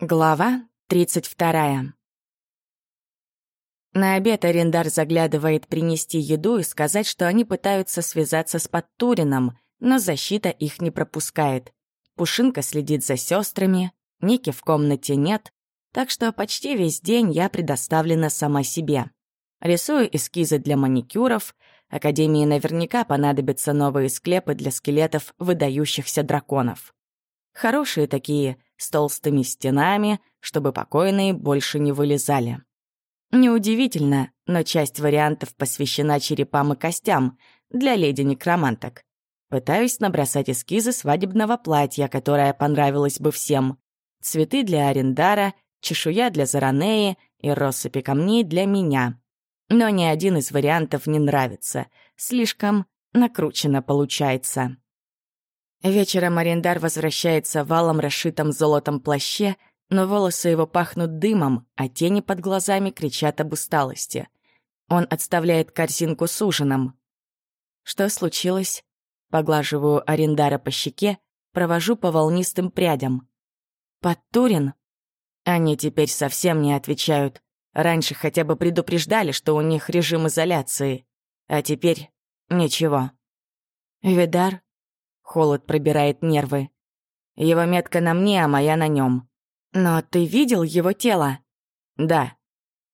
Глава 32. На обед арендар заглядывает принести еду и сказать, что они пытаются связаться с Подтурином, но защита их не пропускает. Пушинка следит за сестрами, Ники в комнате нет, так что почти весь день я предоставлена сама себе. Рисую эскизы для маникюров, Академии наверняка понадобятся новые склепы для скелетов выдающихся драконов. Хорошие такие — с толстыми стенами, чтобы покойные больше не вылезали. Неудивительно, но часть вариантов посвящена черепам и костям для леди-некроманток. Пытаюсь набросать эскизы свадебного платья, которое понравилось бы всем. Цветы для Арендара, чешуя для Заранеи и россыпи камней для меня. Но ни один из вариантов не нравится. Слишком накручено получается. Вечером арендар возвращается валом, расшитом золотом плаще, но волосы его пахнут дымом, а тени под глазами кричат об усталости. Он отставляет корзинку с ужином. Что случилось? Поглаживаю арендара по щеке, провожу по волнистым прядям. Подтурин? Они теперь совсем не отвечают. Раньше хотя бы предупреждали, что у них режим изоляции. А теперь ничего. Видар Холод пробирает нервы. Его метка на мне, а моя на нем. Но ты видел его тело? Да.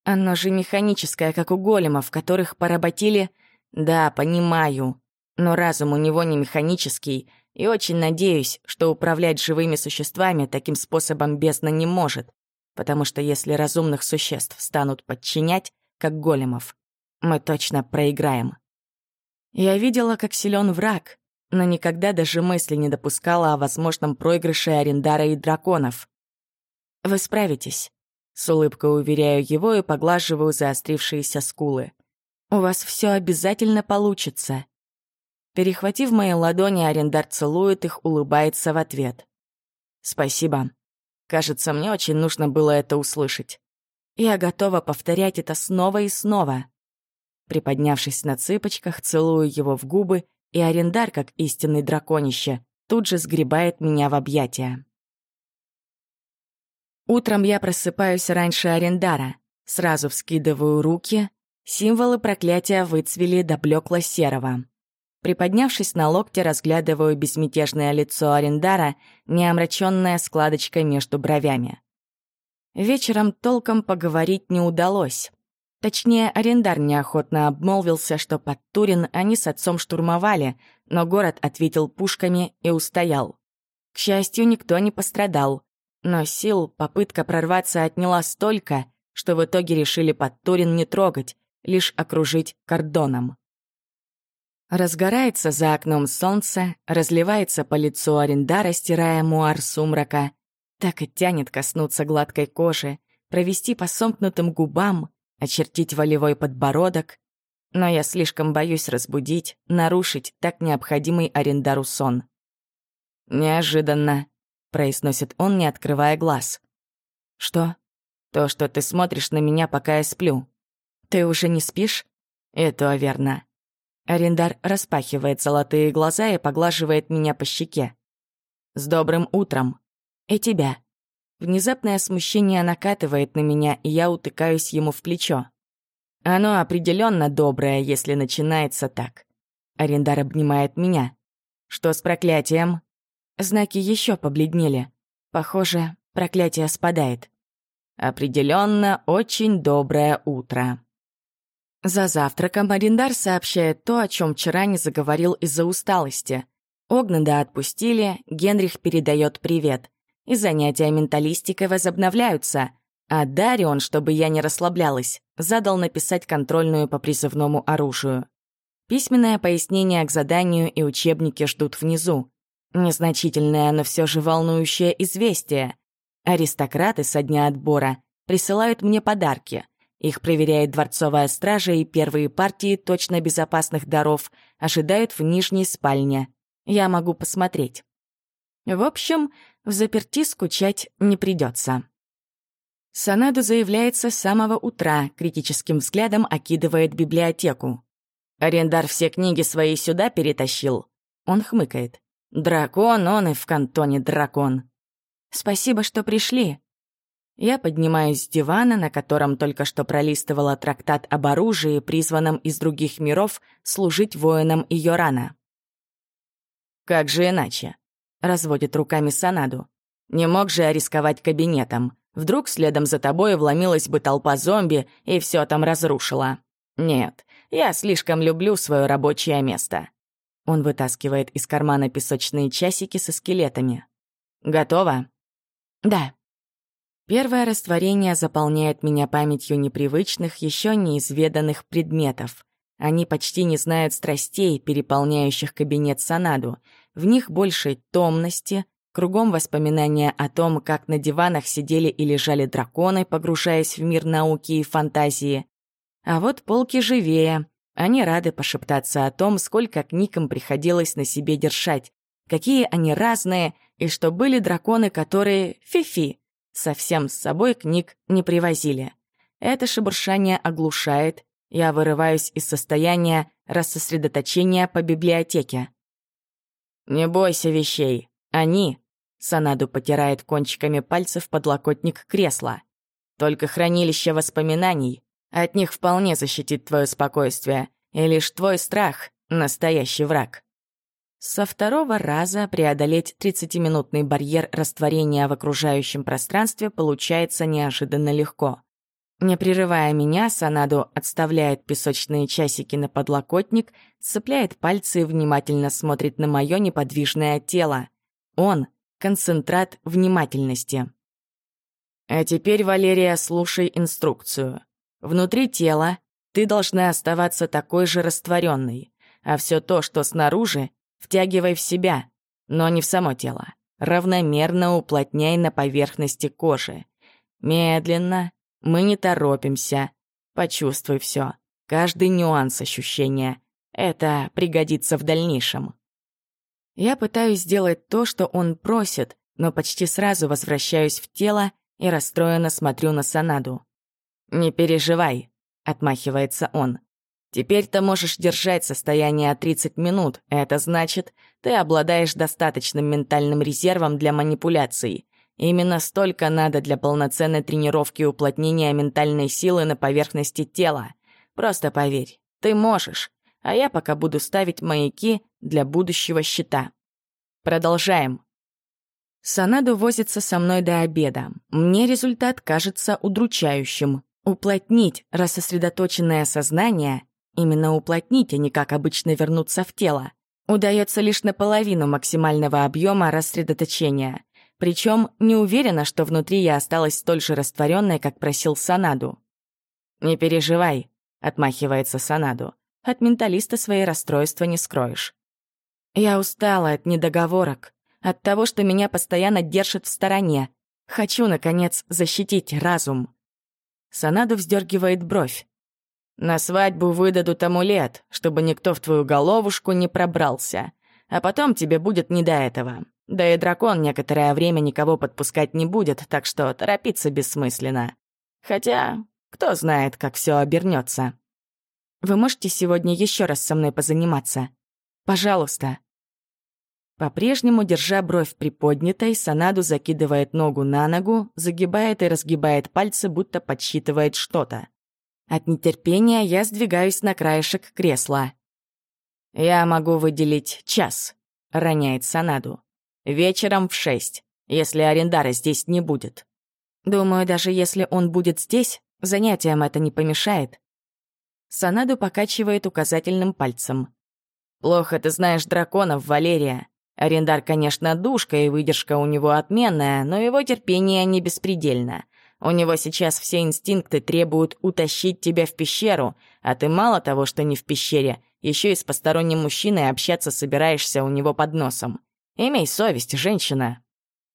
Оно же механическое, как у големов, которых поработили... Да, понимаю. Но разум у него не механический, и очень надеюсь, что управлять живыми существами таким способом бездна не может, потому что если разумных существ станут подчинять, как големов, мы точно проиграем. Я видела, как силен враг, но никогда даже мысли не допускала о возможном проигрыше Арендара и драконов. «Вы справитесь», — с улыбкой уверяю его и поглаживаю заострившиеся скулы. «У вас все обязательно получится». Перехватив мои ладони, Арендар целует их, улыбается в ответ. «Спасибо. Кажется, мне очень нужно было это услышать. Я готова повторять это снова и снова». Приподнявшись на цыпочках, целую его в губы и арендар, как истинный драконище, тут же сгребает меня в объятия. Утром я просыпаюсь раньше арендара, сразу вскидываю руки, символы проклятия выцвели до блекла серого. Приподнявшись на локте, разглядываю безмятежное лицо арендара, не омрачённое складочкой между бровями. Вечером толком поговорить не удалось. Точнее, арендар неохотно обмолвился, что под Турин они с отцом штурмовали, но город ответил пушками и устоял. К счастью, никто не пострадал. Но сил попытка прорваться отняла столько, что в итоге решили под Турин не трогать, лишь окружить кордоном. Разгорается за окном солнце, разливается по лицу арендара, стирая муар сумрака. Так и тянет коснуться гладкой кожи, провести по сомкнутым губам, очертить волевой подбородок, но я слишком боюсь разбудить, нарушить так необходимый арендару сон. «Неожиданно», — произносит он, не открывая глаз. «Что?» «То, что ты смотришь на меня, пока я сплю». «Ты уже не спишь?» «Это верно». Арендар распахивает золотые глаза и поглаживает меня по щеке. «С добрым утром!» «И тебя!» Внезапное смущение накатывает на меня, и я утыкаюсь ему в плечо. Оно определенно доброе, если начинается так. Арендар обнимает меня. Что с проклятием? Знаки еще побледнели. Похоже, проклятие спадает. Определенно очень доброе утро. За завтраком Арендар сообщает то, о чем вчера не заговорил из-за усталости. Огнада отпустили, Генрих передает привет и занятия менталистикой возобновляются. А Дарион, чтобы я не расслаблялась, задал написать контрольную по призывному оружию. Письменное пояснение к заданию и учебники ждут внизу. Незначительное, но все же волнующее известие. Аристократы со дня отбора присылают мне подарки. Их проверяет дворцовая стража, и первые партии точно безопасных даров ожидают в нижней спальне. Я могу посмотреть. В общем, в заперти скучать не придется. Санаду заявляется с самого утра, критическим взглядом окидывает библиотеку. Арендар все книги свои сюда перетащил. Он хмыкает. Дракон, он и в кантоне дракон. Спасибо, что пришли. Я поднимаюсь с дивана, на котором только что пролистывала трактат об оружии, призванном из других миров служить воинам Йорана. «Как же иначе?» — разводит руками Санаду. «Не мог же я рисковать кабинетом. Вдруг следом за тобой вломилась бы толпа зомби и все там разрушила. Нет, я слишком люблю свое рабочее место». Он вытаскивает из кармана песочные часики со скелетами. «Готово?» «Да». Первое растворение заполняет меня памятью непривычных, еще неизведанных предметов. Они почти не знают страстей, переполняющих кабинет Санаду. В них больше томности, кругом воспоминания о том, как на диванах сидели и лежали драконы, погружаясь в мир науки и фантазии. А вот полки живее. Они рады пошептаться о том, сколько книг им приходилось на себе держать, какие они разные, и что были драконы, которые фи-фи, Совсем с собой книг не привозили. Это шебуршание оглушает, я вырываюсь из состояния рассосредоточения по библиотеке. «Не бойся вещей, они...» Санаду потирает кончиками пальцев подлокотник кресла. «Только хранилище воспоминаний. От них вполне защитит твое спокойствие, и лишь твой страх — настоящий враг». Со второго раза преодолеть 30-минутный барьер растворения в окружающем пространстве получается неожиданно легко. Не прерывая меня, Санадо отставляет песочные часики на подлокотник, цепляет пальцы и внимательно смотрит на мое неподвижное тело. Он — концентрат внимательности. А теперь, Валерия, слушай инструкцию. Внутри тела ты должна оставаться такой же растворенной, а все то, что снаружи, Втягивай в себя, но не в само тело. Равномерно уплотняй на поверхности кожи. Медленно, мы не торопимся. Почувствуй все, каждый нюанс ощущения. Это пригодится в дальнейшем. Я пытаюсь сделать то, что он просит, но почти сразу возвращаюсь в тело и расстроенно смотрю на Санаду. «Не переживай», — отмахивается он. Теперь ты можешь держать состояние 30 минут. Это значит, ты обладаешь достаточным ментальным резервом для манипуляций. Именно столько надо для полноценной тренировки и уплотнения ментальной силы на поверхности тела. Просто поверь, ты можешь, а я пока буду ставить маяки для будущего щита. Продолжаем. Санаду возится со мной до обеда. Мне результат кажется удручающим. Уплотнить рассосредоточенное сознание Именно уплотнить, а не как обычно вернуться в тело. Удается лишь наполовину максимального объема рассредоточения. Причем не уверена, что внутри я осталась столь же растворенной, как просил Санаду. «Не переживай», — отмахивается Санаду. «От менталиста свои расстройства не скроешь». «Я устала от недоговорок, от того, что меня постоянно держат в стороне. Хочу, наконец, защитить разум». Санаду вздергивает бровь. На свадьбу выдадут амулет, чтобы никто в твою головушку не пробрался. А потом тебе будет не до этого. Да и дракон некоторое время никого подпускать не будет, так что торопиться бессмысленно. Хотя, кто знает, как все обернется. Вы можете сегодня еще раз со мной позаниматься? Пожалуйста. По-прежнему, держа бровь приподнятой, Санаду закидывает ногу на ногу, загибает и разгибает пальцы, будто подсчитывает что-то. От нетерпения я сдвигаюсь на краешек кресла. «Я могу выделить час», — роняет Санаду. «Вечером в шесть, если арендара здесь не будет». «Думаю, даже если он будет здесь, занятиям это не помешает». Санаду покачивает указательным пальцем. «Плохо ты знаешь драконов, Валерия. Арендар, конечно, душка, и выдержка у него отменная, но его терпение не беспредельно. У него сейчас все инстинкты требуют утащить тебя в пещеру, а ты мало того, что не в пещере, еще и с посторонним мужчиной общаться собираешься у него под носом. Имей совесть, женщина.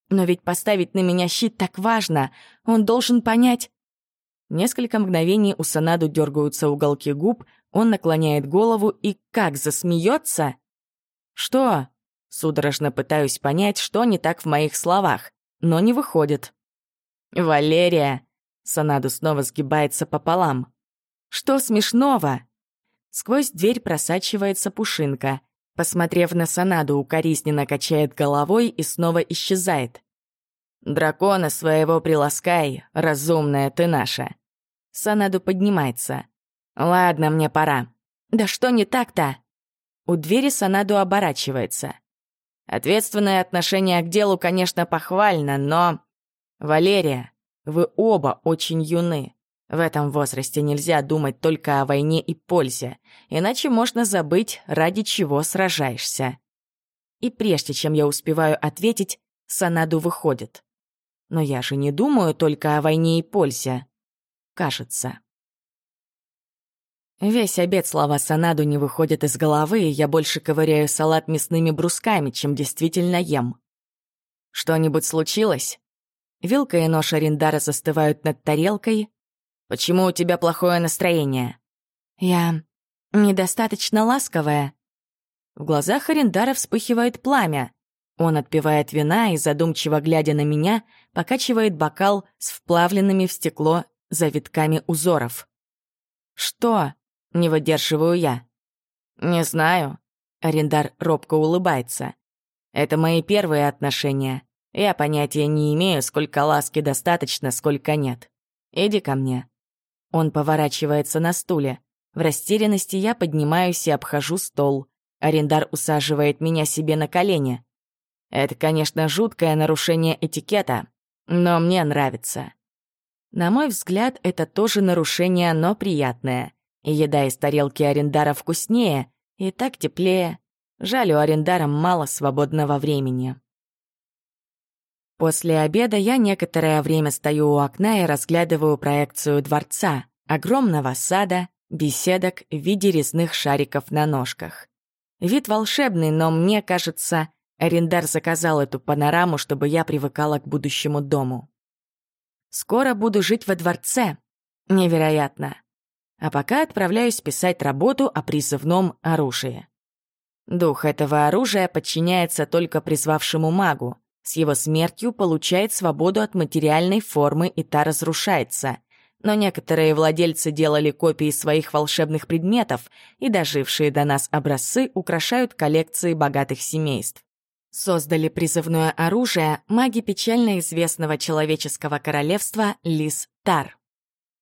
Но ведь поставить на меня щит так важно. Он должен понять... Несколько мгновений у Санаду дергаются уголки губ, он наклоняет голову и как засмеется. Что? Судорожно пытаюсь понять, что не так в моих словах, но не выходит. «Валерия!» Санаду снова сгибается пополам. «Что смешного?» Сквозь дверь просачивается пушинка. Посмотрев на Санаду, укоризненно качает головой и снова исчезает. Дракона своего приласкай, разумная ты наша. Санаду поднимается. Ладно, мне пора. Да что не так-то? У двери Санаду оборачивается. Ответственное отношение к делу, конечно, похвально, но... Валерия, вы оба очень юны. В этом возрасте нельзя думать только о войне и пользе, иначе можно забыть, ради чего сражаешься. И прежде чем я успеваю ответить, Санаду выходит. Но я же не думаю только о войне и пользе. Кажется. Весь обед слова Санаду не выходят из головы, и я больше ковыряю салат мясными брусками, чем действительно ем. Что-нибудь случилось? Вилка и нож Ариндара застывают над тарелкой. Почему у тебя плохое настроение? Я недостаточно ласковая. В глазах Ариндара вспыхивает пламя. Он отпивает вина и, задумчиво глядя на меня, покачивает бокал с вплавленными в стекло завитками узоров. «Что?» — не выдерживаю я. «Не знаю». Арендар робко улыбается. «Это мои первые отношения. Я понятия не имею, сколько ласки достаточно, сколько нет. Иди ко мне». Он поворачивается на стуле. В растерянности я поднимаюсь и обхожу стол. Арендар усаживает меня себе на колени. Это, конечно, жуткое нарушение этикета, но мне нравится. На мой взгляд, это тоже нарушение, но приятное. Еда из тарелки Арендара вкуснее, и так теплее. Жаль, у Арендара мало свободного времени. После обеда я некоторое время стою у окна и разглядываю проекцию дворца, огромного сада, беседок в виде резных шариков на ножках. Вид волшебный, но мне кажется, Арендар заказал эту панораму, чтобы я привыкала к будущему дому. Скоро буду жить во дворце. Невероятно. А пока отправляюсь писать работу о призывном оружии. Дух этого оружия подчиняется только призвавшему магу. С его смертью получает свободу от материальной формы, и та разрушается. Но некоторые владельцы делали копии своих волшебных предметов, и дожившие до нас образцы украшают коллекции богатых семейств. Создали призывное оружие маги печально известного человеческого королевства Лис-Тар.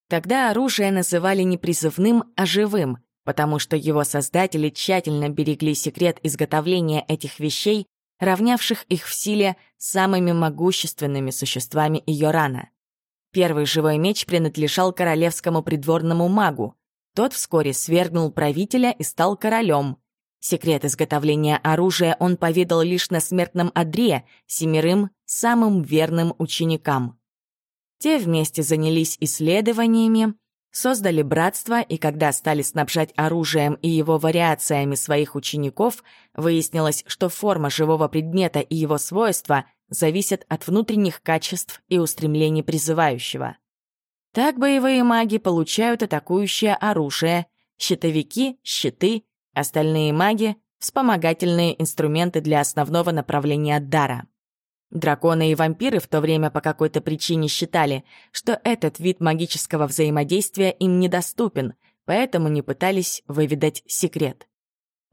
Тогда оружие называли не призывным, а живым, потому что его создатели тщательно берегли секрет изготовления этих вещей, равнявших их в силе самыми могущественными существами Йорана. Первый живой меч принадлежал королевскому придворному магу. Тот вскоре свергнул правителя и стал королем. Секрет изготовления оружия он поведал лишь на смертном одре семерым самым верным ученикам. Те вместе занялись исследованиями, создали братство, и когда стали снабжать оружием и его вариациями своих учеников, выяснилось, что форма живого предмета и его свойства зависят от внутренних качеств и устремлений призывающего. Так боевые маги получают атакующее оружие, щитовики — щиты, остальные маги — вспомогательные инструменты для основного направления дара. Драконы и вампиры в то время по какой-то причине считали, что этот вид магического взаимодействия им недоступен, поэтому не пытались выведать секрет.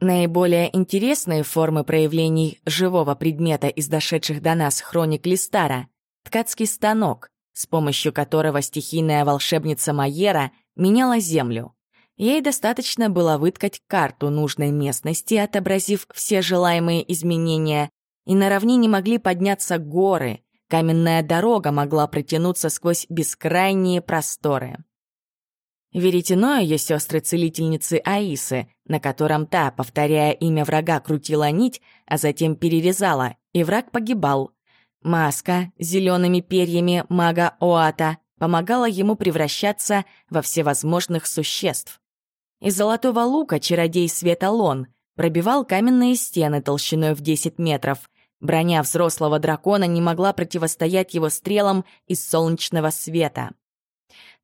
Наиболее интересные формы проявлений живого предмета из дошедших до нас хроник Листара — ткацкий станок, с помощью которого стихийная волшебница Майера меняла землю. Ей достаточно было выткать карту нужной местности, отобразив все желаемые изменения, и на равнине могли подняться горы, каменная дорога могла протянуться сквозь бескрайние просторы. Веретено ее сестры-целительницы Аисы, на котором та, повторяя имя врага, крутила нить, а затем перерезала, и враг погибал. Маска с зелеными перьями мага Оата помогала ему превращаться во всевозможных существ. Из золотого лука чародей Светалон пробивал каменные стены толщиной в 10 метров, Броня взрослого дракона не могла противостоять его стрелам из солнечного света.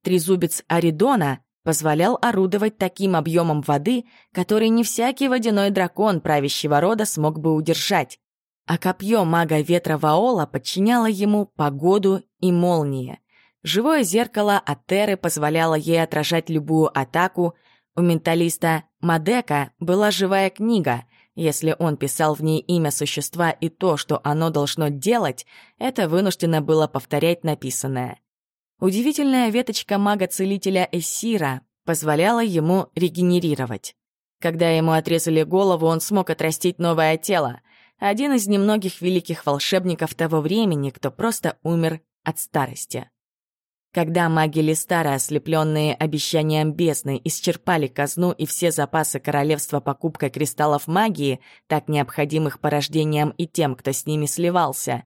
Трезубец Аридона позволял орудовать таким объемом воды, который не всякий водяной дракон правящего рода смог бы удержать. А копье мага ветра Ваола подчиняло ему погоду и молнии. Живое зеркало Атеры позволяло ей отражать любую атаку. У менталиста Мадека была живая книга — Если он писал в ней имя существа и то, что оно должно делать, это вынуждено было повторять написанное. Удивительная веточка мага-целителя Эссира позволяла ему регенерировать. Когда ему отрезали голову, он смог отрастить новое тело. Один из немногих великих волшебников того времени, кто просто умер от старости. Когда маги Листара, ослепленные обещанием бездны, исчерпали казну и все запасы королевства покупкой кристаллов магии, так необходимых порождениям и тем, кто с ними сливался,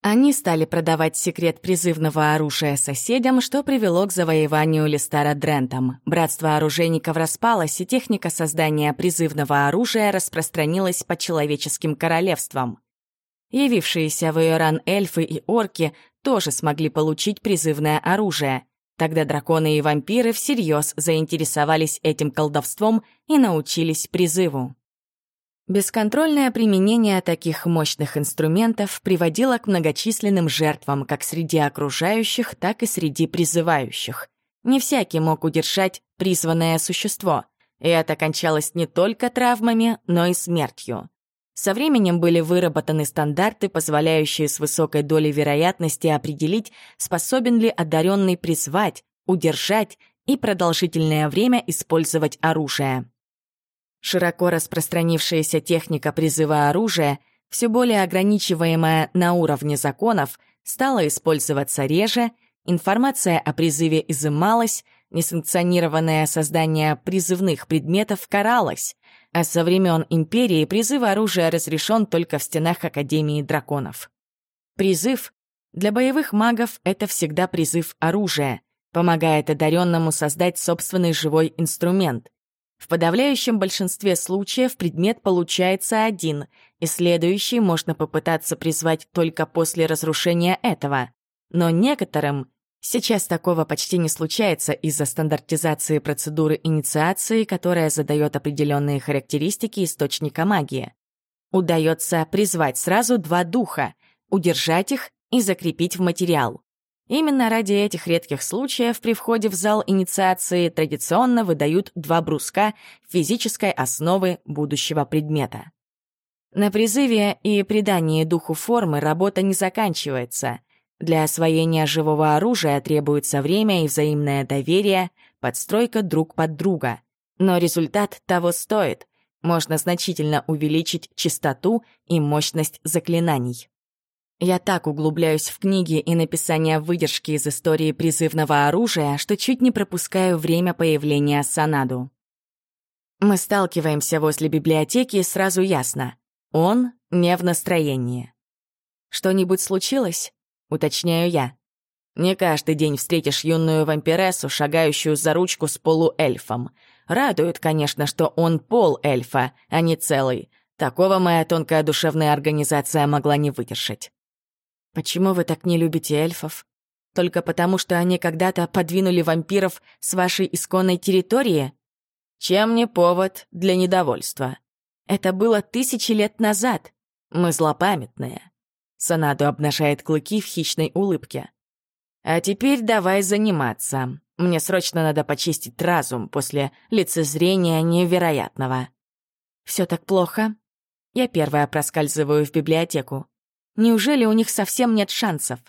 они стали продавать секрет призывного оружия соседям, что привело к завоеванию Листара Дрентом. Братство оружейников распалось, и техника создания призывного оружия распространилась по человеческим королевствам. Явившиеся в Иоран эльфы и орки тоже смогли получить призывное оружие. Тогда драконы и вампиры всерьез заинтересовались этим колдовством и научились призыву. Бесконтрольное применение таких мощных инструментов приводило к многочисленным жертвам как среди окружающих, так и среди призывающих. Не всякий мог удержать призванное существо, и это кончалось не только травмами, но и смертью. Со временем были выработаны стандарты, позволяющие с высокой долей вероятности определить, способен ли одаренный призвать, удержать и продолжительное время использовать оружие. Широко распространившаяся техника призыва оружия, все более ограничиваемая на уровне законов, стала использоваться реже, информация о призыве изымалась, несанкционированное создание призывных предметов каралось, а со времен Империи призыв оружия разрешен только в стенах Академии драконов. Призыв для боевых магов — это всегда призыв оружия, помогает одаренному создать собственный живой инструмент — в подавляющем большинстве случаев предмет получается один, и следующий можно попытаться призвать только после разрушения этого. Но некоторым сейчас такого почти не случается из-за стандартизации процедуры инициации, которая задает определенные характеристики источника магии. Удается призвать сразу два духа, удержать их и закрепить в материал. Именно ради этих редких случаев при входе в зал инициации традиционно выдают два бруска физической основы будущего предмета. На призыве и придании духу формы работа не заканчивается. Для освоения живого оружия требуется время и взаимное доверие, подстройка друг под друга. Но результат того стоит. Можно значительно увеличить частоту и мощность заклинаний. Я так углубляюсь в книги и написание выдержки из истории призывного оружия, что чуть не пропускаю время появления Санаду. Мы сталкиваемся возле библиотеки, и сразу ясно. Он не в настроении. «Что-нибудь случилось?» — уточняю я. Не каждый день встретишь юную вампирессу, шагающую за ручку с полуэльфом. Радует, конечно, что он пол-эльфа, а не целый. Такого моя тонкая душевная организация могла не выдержать. Почему вы так не любите эльфов? Только потому, что они когда-то подвинули вампиров с вашей исконной территории? Чем не повод для недовольства? Это было тысячи лет назад. Мы злопамятные. Санаду обнажает клыки в хищной улыбке. А теперь давай заниматься. Мне срочно надо почистить разум после лицезрения невероятного. Все так плохо? Я первая проскальзываю в библиотеку. Неужели у них совсем нет шансов?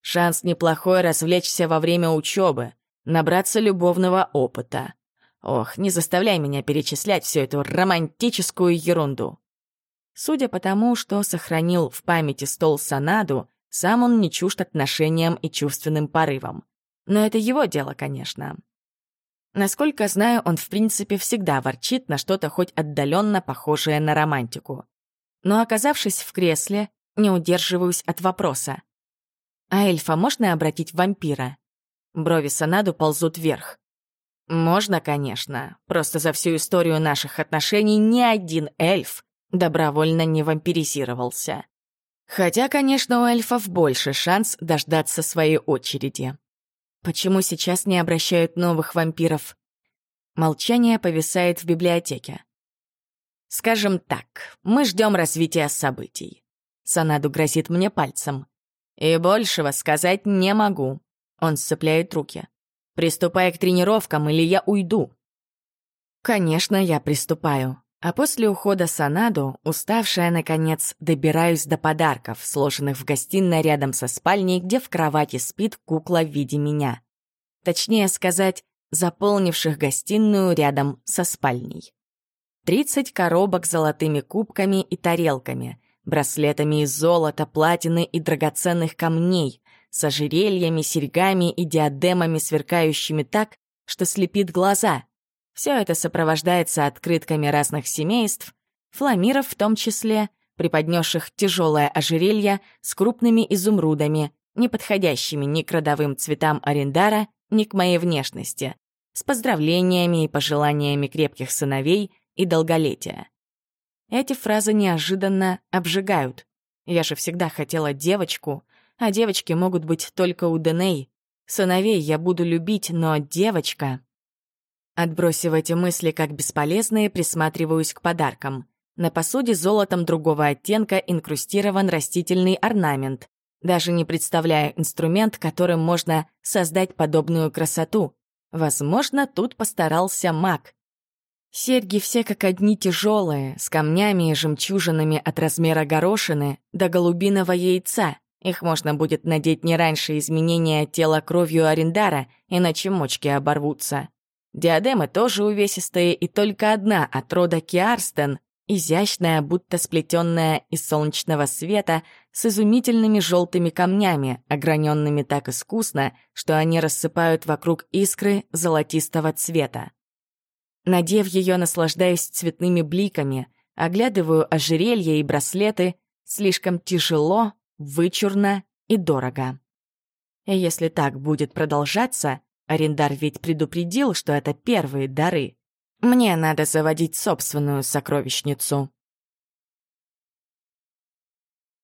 Шанс неплохой развлечься во время учебы, набраться любовного опыта. Ох, не заставляй меня перечислять всю эту романтическую ерунду. Судя по тому, что сохранил в памяти стол Санаду, сам он не чужд отношениям и чувственным порывам. Но это его дело, конечно. Насколько знаю, он в принципе всегда ворчит на что-то хоть отдаленно похожее на романтику. Но оказавшись в кресле, не удерживаюсь от вопроса. «А эльфа можно обратить в вампира?» Брови Санаду ползут вверх. «Можно, конечно. Просто за всю историю наших отношений ни один эльф добровольно не вампиризировался. Хотя, конечно, у эльфов больше шанс дождаться своей очереди. Почему сейчас не обращают новых вампиров? Молчание повисает в библиотеке. Скажем так, мы ждем развития событий. Санаду грозит мне пальцем. «И большего сказать не могу». Он сцепляет руки. «Приступай к тренировкам, или я уйду». Конечно, я приступаю. А после ухода Санаду, уставшая, наконец, добираюсь до подарков, сложенных в гостиной рядом со спальней, где в кровати спит кукла в виде меня. Точнее сказать, заполнивших гостиную рядом со спальней. 30 коробок с золотыми кубками и тарелками, браслетами из золота, платины и драгоценных камней, с ожерельями, серьгами и диадемами, сверкающими так, что слепит глаза. Все это сопровождается открытками разных семейств, фламиров в том числе, преподнесших тяжелое ожерелье с крупными изумрудами, не подходящими ни к родовым цветам Арендара, ни к моей внешности, с поздравлениями и пожеланиями крепких сыновей и долголетия. Эти фразы неожиданно обжигают. Я же всегда хотела девочку, а девочки могут быть только у Деней. Сыновей я буду любить, но девочка... Отбросив эти мысли как бесполезные, присматриваюсь к подаркам. На посуде золотом другого оттенка инкрустирован растительный орнамент. Даже не представляю инструмент, которым можно создать подобную красоту. Возможно, тут постарался маг. Серьги все как одни тяжелые, с камнями и жемчужинами от размера горошины до голубиного яйца. Их можно будет надеть не раньше изменения тела кровью Арендара, иначе мочки оборвутся. Диадемы тоже увесистые, и только одна от рода Киарстен, изящная, будто сплетенная из солнечного света, с изумительными желтыми камнями, ограненными так искусно, что они рассыпают вокруг искры золотистого цвета. Надев ее, наслаждаюсь цветными бликами, оглядываю ожерелья и браслеты, слишком тяжело, вычурно и дорого. И если так будет продолжаться, Арендар ведь предупредил, что это первые дары. Мне надо заводить собственную сокровищницу.